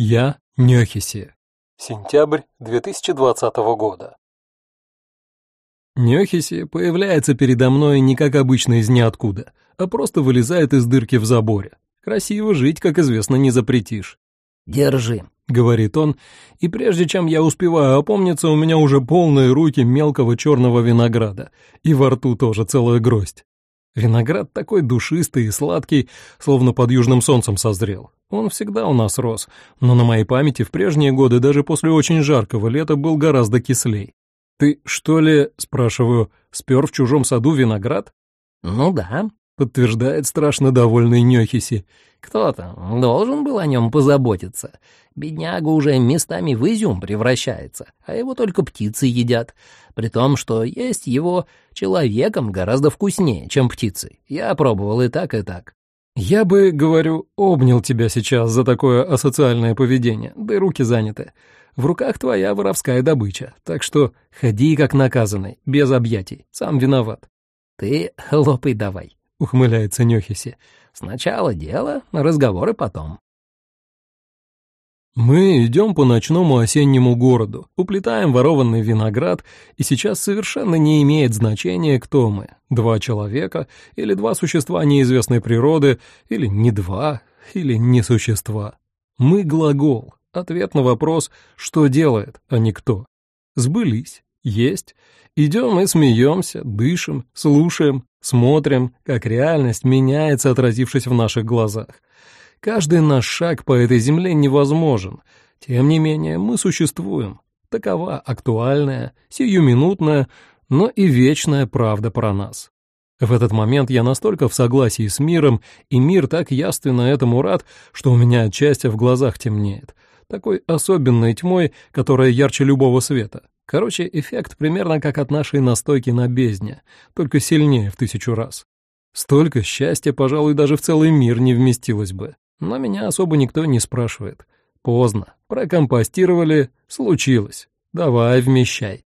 Я Нёхиси. Сентябрь 2020 года. Нёхиси появляется передо мной не как обычно из ниоткуда, а просто вылезает из дырки в заборе. Красиво жить, как известно, не запретишь. «Держи», — говорит он, и прежде чем я успеваю опомниться, у меня уже полные руки мелкого черного винограда, и во рту тоже целая гроздь. Виноград такой душистый и сладкий, словно под южным солнцем созрел. Он всегда у нас рос, но на моей памяти в прежние годы даже после очень жаркого лета был гораздо кислей. «Ты, что ли, — спрашиваю, — спер в чужом саду виноград?» «Ну да», — подтверждает страшно довольный Нёхиси. «Кто-то должен был о нем позаботиться. Бедняга уже местами в изюм превращается, а его только птицы едят. При том, что есть его человеком гораздо вкуснее, чем птицы. Я пробовал и так, и так. «Я бы, говорю, обнял тебя сейчас за такое асоциальное поведение, да и руки заняты. В руках твоя воровская добыча, так что ходи как наказанный, без объятий, сам виноват». «Ты лопай давай», — ухмыляется Нёхиси. «Сначала дело, разговоры потом». Мы идем по ночному осеннему городу, уплетаем ворованный виноград, и сейчас совершенно не имеет значения, кто мы — два человека или два существа неизвестной природы, или не два, или не существа. Мы — глагол, ответ на вопрос «что делает», а не кто. Сбылись, есть. Идем и смеемся, дышим, слушаем, смотрим, как реальность меняется, отразившись в наших глазах. Каждый наш шаг по этой земле невозможен. Тем не менее, мы существуем. Такова актуальная, сиюминутная, но и вечная правда про нас. В этот момент я настолько в согласии с миром, и мир так яственно этому рад, что у меня отчасти в глазах темнеет. Такой особенной тьмой, которая ярче любого света. Короче, эффект примерно как от нашей настойки на бездне, только сильнее в тысячу раз. Столько счастья, пожалуй, даже в целый мир не вместилось бы. Но меня особо никто не спрашивает. Поздно. Прокомпостировали, случилось. Давай, вмещай.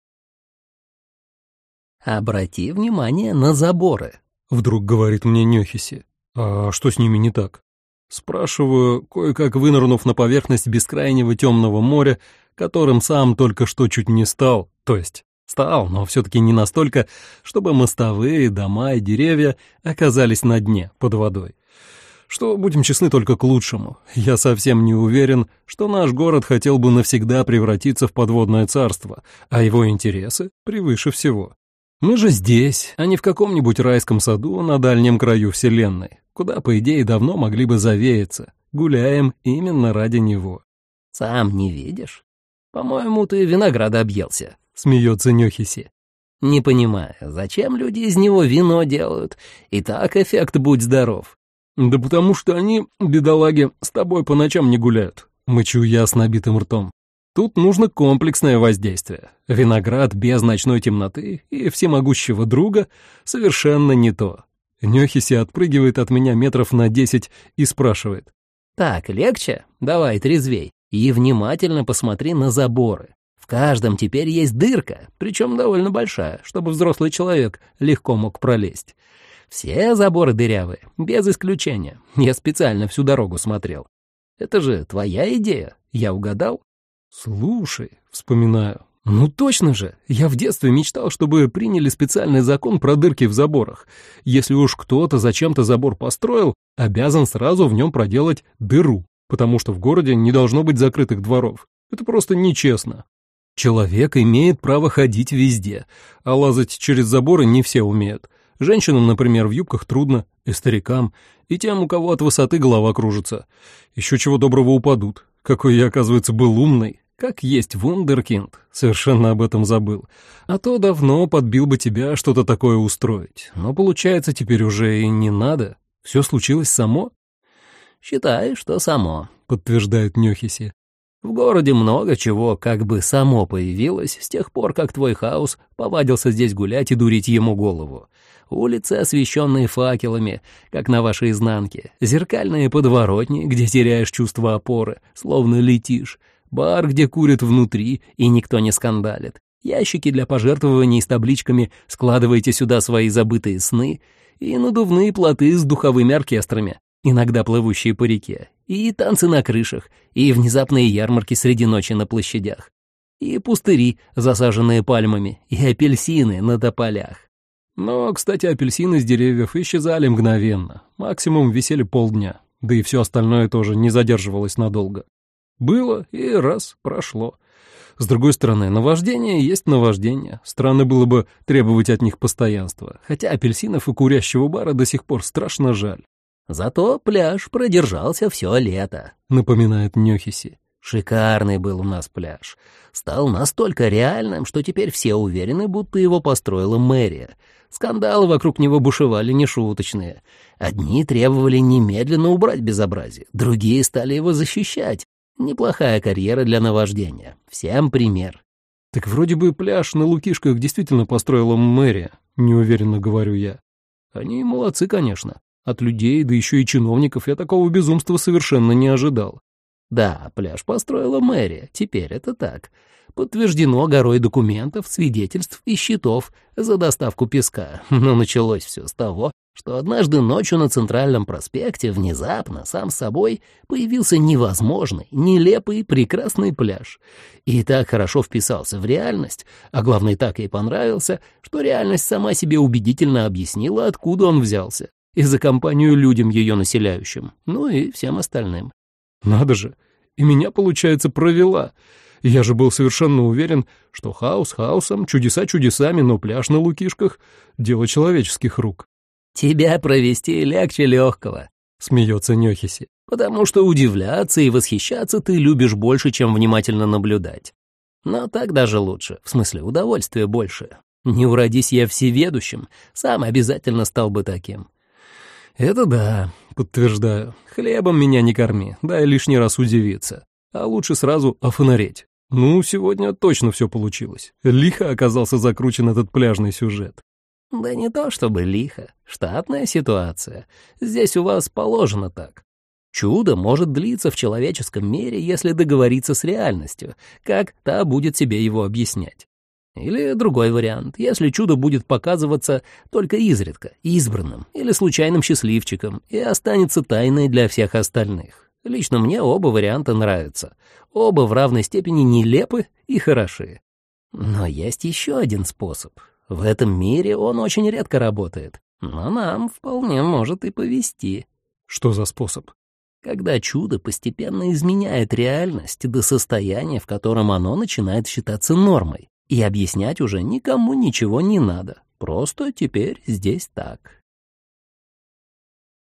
«Обрати внимание на заборы», — вдруг говорит мне Нёхиси. «А что с ними не так?» Спрашиваю, кое-как вынырнув на поверхность бескрайнего темного моря, которым сам только что чуть не стал, то есть стал, но все-таки не настолько, чтобы мостовые, дома и деревья оказались на дне, под водой что, будем честны, только к лучшему. Я совсем не уверен, что наш город хотел бы навсегда превратиться в подводное царство, а его интересы превыше всего. Мы же здесь, а не в каком-нибудь райском саду на дальнем краю Вселенной, куда, по идее, давно могли бы завеяться. Гуляем именно ради него. «Сам не видишь? По-моему, ты винограда объелся», — смеется Нёхиси. «Не понимаю, зачем люди из него вино делают? И так эффект «будь здоров». «Да потому что они, бедолаги, с тобой по ночам не гуляют», — мычу я с набитым ртом. «Тут нужно комплексное воздействие. Виноград без ночной темноты и всемогущего друга совершенно не то». Нёхиси отпрыгивает от меня метров на десять и спрашивает. «Так, легче? Давай, трезвей. И внимательно посмотри на заборы. В каждом теперь есть дырка, причем довольно большая, чтобы взрослый человек легко мог пролезть. Все заборы дырявые, без исключения. Я специально всю дорогу смотрел. Это же твоя идея, я угадал? Слушай, вспоминаю. Ну точно же, я в детстве мечтал, чтобы приняли специальный закон про дырки в заборах. Если уж кто-то зачем-то забор построил, обязан сразу в нем проделать дыру, потому что в городе не должно быть закрытых дворов. Это просто нечестно. Человек имеет право ходить везде, а лазать через заборы не все умеют. Женщинам, например, в юбках трудно, и старикам, и тем, у кого от высоты голова кружится. Еще чего доброго упадут. Какой я, оказывается, был умный. Как есть вундеркинд. Совершенно об этом забыл. А то давно подбил бы тебя что-то такое устроить. Но получается, теперь уже и не надо. Все случилось само? Считай, что само, подтверждает Нёхиси. В городе много чего как бы само появилось с тех пор, как твой хаос повадился здесь гулять и дурить ему голову. Улицы, освещенные факелами, как на вашей изнанке. Зеркальные подворотни, где теряешь чувство опоры, словно летишь. Бар, где курят внутри, и никто не скандалит. Ящики для пожертвований с табличками «Складывайте сюда свои забытые сны» и надувные плоты с духовыми оркестрами, иногда плывущие по реке, И танцы на крышах, и внезапные ярмарки среди ночи на площадях, и пустыри, засаженные пальмами, и апельсины на тополях. Но, кстати, апельсины с деревьев исчезали мгновенно, максимум висели полдня, да и все остальное тоже не задерживалось надолго. Было и раз прошло. С другой стороны, наваждение есть наваждение. Странно было бы требовать от них постоянства, хотя апельсинов и курящего бара до сих пор страшно жаль. Зато пляж продержался все лето, напоминает Нёхиси. Шикарный был у нас пляж. Стал настолько реальным, что теперь все уверены, будто его построила мэрия. Скандалы вокруг него бушевали нешуточные. Одни требовали немедленно убрать безобразие, другие стали его защищать. Неплохая карьера для наваждения. Всем пример. Так вроде бы пляж на Лукишках действительно построила мэрия, неуверенно говорю я. Они молодцы, конечно. От людей, да еще и чиновников я такого безумства совершенно не ожидал. Да, пляж построила мэрия, теперь это так. Подтверждено горой документов, свидетельств и счетов за доставку песка. Но началось все с того, что однажды ночью на Центральном проспекте внезапно сам собой появился невозможный, нелепый, прекрасный пляж. И так хорошо вписался в реальность, а главное, так ей понравился, что реальность сама себе убедительно объяснила, откуда он взялся. И за компанию людям ее населяющим, ну и всем остальным. Надо же, и меня, получается, провела. Я же был совершенно уверен, что хаос хаосом, чудеса чудесами, но пляж на Лукишках — дело человеческих рук. «Тебя провести легче легкого», — смеется Нёхиси, «потому что удивляться и восхищаться ты любишь больше, чем внимательно наблюдать. Но так даже лучше, в смысле удовольствия больше. Не уродись я всеведущим, сам обязательно стал бы таким. «Это да, подтверждаю. Хлебом меня не корми, дай лишний раз удивиться. А лучше сразу офонареть. Ну, сегодня точно все получилось. Лихо оказался закручен этот пляжный сюжет. Да не то чтобы лихо. Штатная ситуация. Здесь у вас положено так. Чудо может длиться в человеческом мире, если договориться с реальностью, как та будет себе его объяснять. Или другой вариант, если чудо будет показываться только изредка, избранным или случайным счастливчиком и останется тайной для всех остальных. Лично мне оба варианта нравятся. Оба в равной степени нелепы и хороши. Но есть еще один способ. В этом мире он очень редко работает, но нам вполне может и повести. Что за способ? Когда чудо постепенно изменяет реальность до состояния, в котором оно начинает считаться нормой. И объяснять уже никому ничего не надо. Просто теперь здесь так.